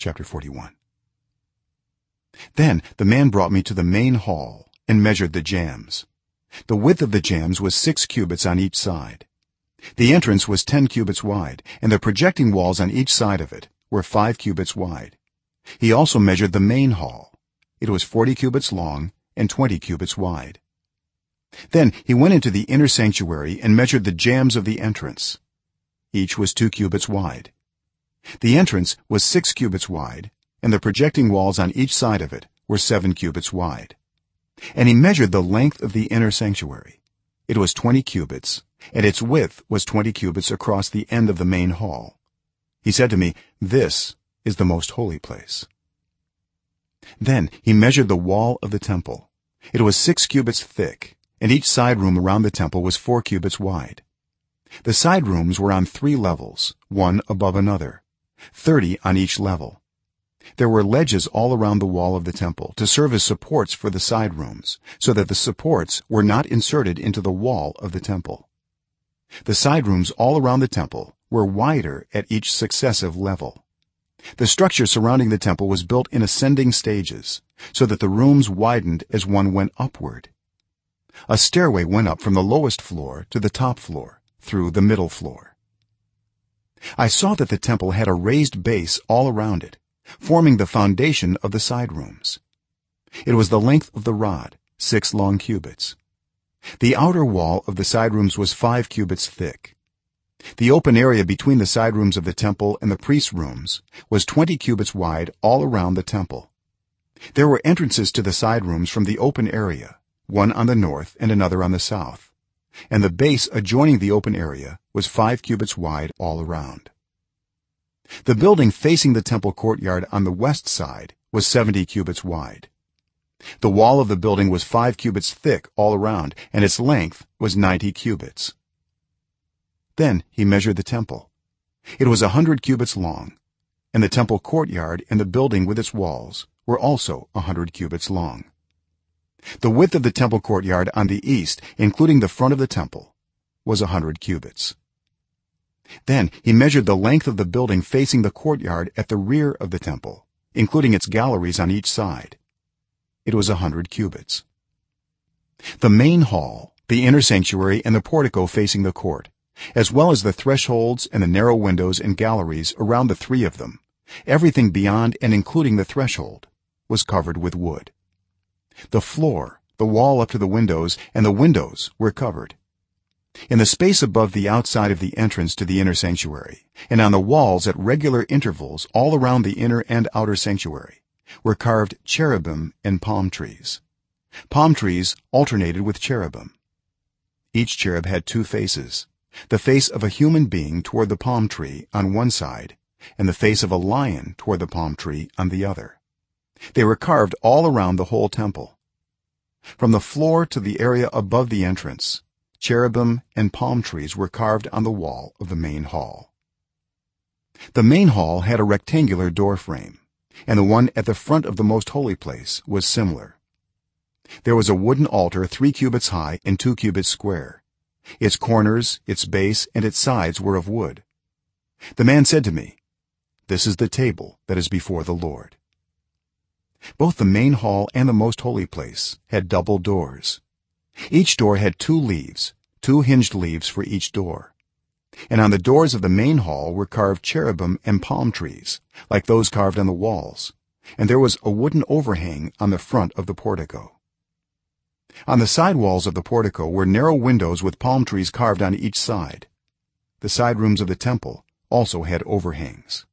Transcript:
chapter 41 then the man brought me to the main hall and measured the jambs. The width of the jambs was 6 cubits on each side. The entrance was 10 cubits wide and the projecting walls on each side of it were 5 cubits wide. He also measured the main hall. It was 40 cubits long and 20 cubits wide. Then he went into the inner sanctuary and measured the jambs of the entrance. Each was 2 cubits wide the entrance was 6 cubits wide and the projecting walls on each side of it were 7 cubits wide. And he measured the length of the inner sanctuary. It was 20 cubits and its width was 20 cubits across the end of the main hall. He said to me this is the most holy place. Then he measured the wall of the temple. It was 6 cubits thick and each side room around the temple was 4 cubits wide. The side rooms were on 3 levels one above another 30 on each level. There were ledges all around the wall of the temple to serve as supports for the side rooms so that the supports were not inserted into the wall of the temple. The side rooms all around the temple were wider at each successive level. The structure surrounding the temple was built in ascending stages so that the rooms widened as one went upward. A stairway went up from the lowest floor to the top floor through the middle floor i saw that the temple had a raised base all around it forming the foundation of the side rooms. It was the length of the rod 6 long cubits. The outer wall of the side rooms was 5 cubits thick. The open area between the side rooms of the temple and the priests rooms was 20 cubits wide all around the temple. There were entrances to the side rooms from the open area one on the north and another on the south and the base adjoining the open area was 5 cubits wide all around. The building facing the temple courtyard on the west side was 70 cubits wide. The wall of the building was 5 cubits thick all around and its length was 90 cubits. Then he measured the temple. It was a 100 cubits long and the temple courtyard and the building with its walls were also a 100 cubits long. The width of the temple courtyard on the east including the front of the temple was a 100 cubits then he measured the length of the building facing the courtyard at the rear of the temple including its galleries on each side. It was a 100 cubits. The main hall the inner sanctuary and the portico facing the court as well as the thresholds and the narrow windows and galleries around the three of them everything beyond and including the threshold was covered with wood. The floor the wall up to the windows and the windows were covered in the space above the outside of the entrance to the inner sanctuary and on the walls at regular intervals all around the inner and outer sanctuary were carved cherubim and palm trees. Palm trees alternated with cherubim. Each cherub had two faces the face of a human being toward the palm tree on one side and the face of a lion toward the palm tree on the other. They were carved all around the whole temple. From the floor to the area above the entrance cherubim and palm trees were carved on the wall of the main hall. The main hall had a rectangular door frame and the one at the front of the most holy place was similar. There was a wooden altar 3 cubits high and 2 cubits square. Its corners its base and its sides were of wood. The man said to me this is the table that is before the lord. Both the main hall and the most holy place had double doors each door had two leaves two hinged leaves for each door. And on the doors of the main hall were carved cherubim and palm trees like those carved on the walls. And there was a wooden overhang on the front of the portico. On the side walls of the portico were narrow windows with palm trees carved on each side. The side rooms of the temple also had overhangs